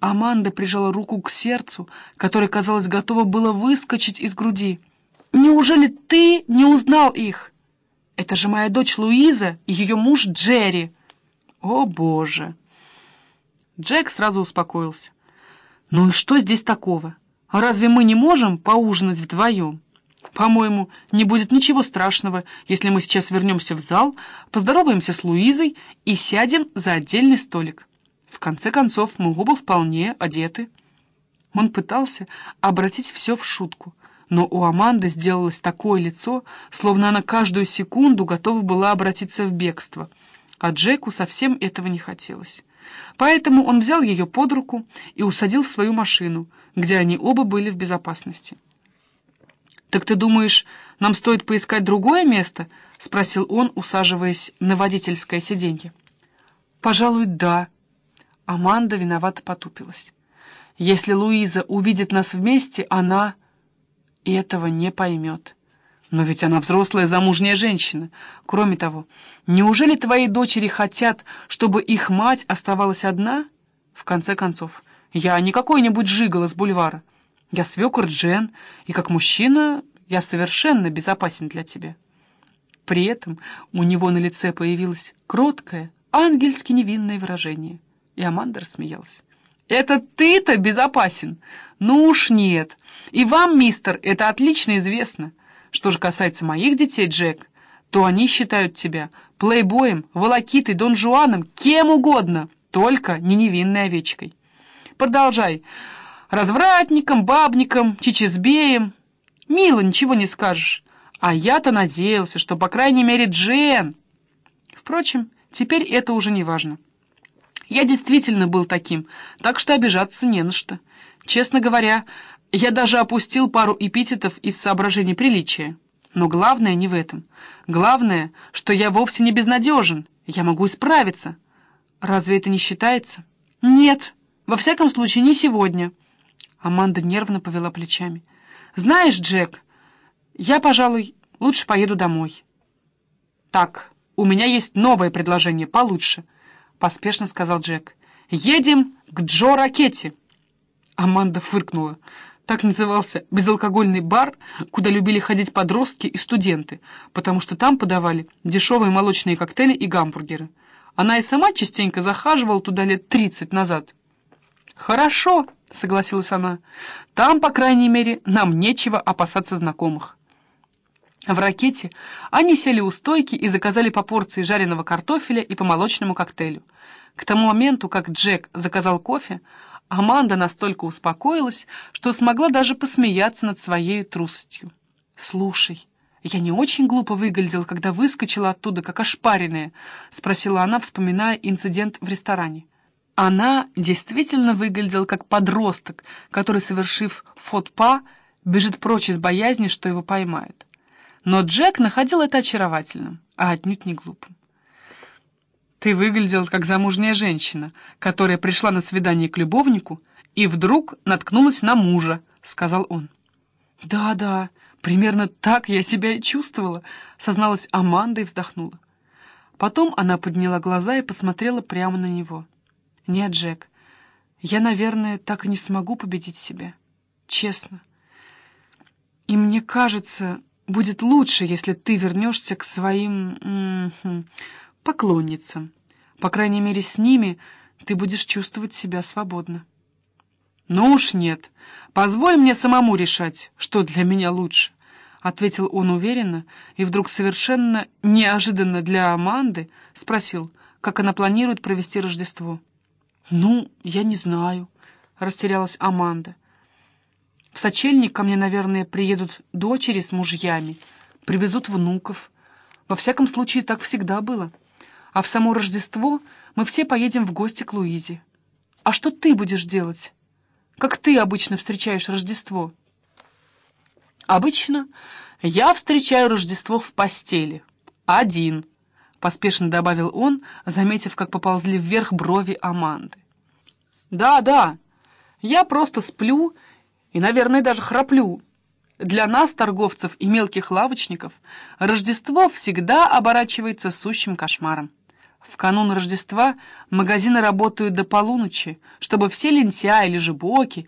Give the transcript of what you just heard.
Аманда прижала руку к сердцу, которое, казалось, готово было выскочить из груди. «Неужели ты не узнал их? Это же моя дочь Луиза и ее муж Джерри!» «О, Боже!» Джек сразу успокоился. «Ну и что здесь такого? Разве мы не можем поужинать вдвоем? По-моему, не будет ничего страшного, если мы сейчас вернемся в зал, поздороваемся с Луизой и сядем за отдельный столик. В конце концов, мы оба вполне одеты». Он пытался обратить все в шутку, но у Аманды сделалось такое лицо, словно она каждую секунду готова была обратиться в бегство, а Джеку совсем этого не хотелось. Поэтому он взял ее под руку и усадил в свою машину, где они оба были в безопасности. «Так ты думаешь, нам стоит поискать другое место?» — спросил он, усаживаясь на водительское сиденье. «Пожалуй, да». Аманда виновато потупилась. «Если Луиза увидит нас вместе, она этого не поймет». Но ведь она взрослая замужняя женщина. Кроме того, неужели твои дочери хотят, чтобы их мать оставалась одна? В конце концов, я не какой-нибудь жигало с бульвара. Я свекор Джен, и как мужчина я совершенно безопасен для тебя. При этом у него на лице появилось кроткое, ангельски невинное выражение. И Аманда рассмеялась. «Это ты-то безопасен? Ну уж нет. И вам, мистер, это отлично известно». Что же касается моих детей, Джек, то они считают тебя плейбоем, волокитой, дон Жуаном, кем угодно, только не невинной овечкой. Продолжай. Развратником, бабником, чичизбеем. Мило, ничего не скажешь. А я-то надеялся, что, по крайней мере, Джен... Впрочем, теперь это уже не важно. Я действительно был таким, так что обижаться не на что. Честно говоря, я даже опустил пару эпитетов из соображений приличия. Но главное не в этом. Главное, что я вовсе не безнадежен. Я могу исправиться. Разве это не считается? Нет, во всяком случае, не сегодня. Аманда нервно повела плечами. Знаешь, Джек, я, пожалуй, лучше поеду домой. Так, у меня есть новое предложение, получше, поспешно сказал Джек. Едем к Джо Ракетти. Аманда фыркнула. Так назывался безалкогольный бар, куда любили ходить подростки и студенты, потому что там подавали дешевые молочные коктейли и гамбургеры. Она и сама частенько захаживала туда лет тридцать назад. «Хорошо», — согласилась она, — «там, по крайней мере, нам нечего опасаться знакомых». В ракете они сели у стойки и заказали по порции жареного картофеля и по молочному коктейлю. К тому моменту, как Джек заказал кофе, Аманда настолько успокоилась, что смогла даже посмеяться над своей трусостью. «Слушай, я не очень глупо выглядел, когда выскочила оттуда, как ошпаренная?» — спросила она, вспоминая инцидент в ресторане. Она действительно выглядела как подросток, который, совершив фотпа, бежит прочь из боязни, что его поймают. Но Джек находил это очаровательным, а отнюдь не глупым. Ты выглядел как замужняя женщина, которая пришла на свидание к любовнику и вдруг наткнулась на мужа, — сказал он. «Да-да, примерно так я себя и чувствовала», — созналась Аманда и вздохнула. Потом она подняла глаза и посмотрела прямо на него. «Нет, Джек, я, наверное, так и не смогу победить себя. Честно. И мне кажется, будет лучше, если ты вернешься к своим... Поклонницам. По крайней мере, с ними ты будешь чувствовать себя свободно. «Ну уж нет. Позволь мне самому решать, что для меня лучше», — ответил он уверенно и вдруг совершенно неожиданно для Аманды спросил, как она планирует провести Рождество. «Ну, я не знаю», — растерялась Аманда. «В сочельник ко мне, наверное, приедут дочери с мужьями, привезут внуков. Во всяком случае, так всегда было» а в само Рождество мы все поедем в гости к Луизе. А что ты будешь делать? Как ты обычно встречаешь Рождество? Обычно я встречаю Рождество в постели. Один, — поспешно добавил он, заметив, как поползли вверх брови Аманды. Да, да, я просто сплю и, наверное, даже храплю. Для нас, торговцев и мелких лавочников, Рождество всегда оборачивается сущим кошмаром. В канун Рождества магазины работают до полуночи, чтобы все лентяи или жебоки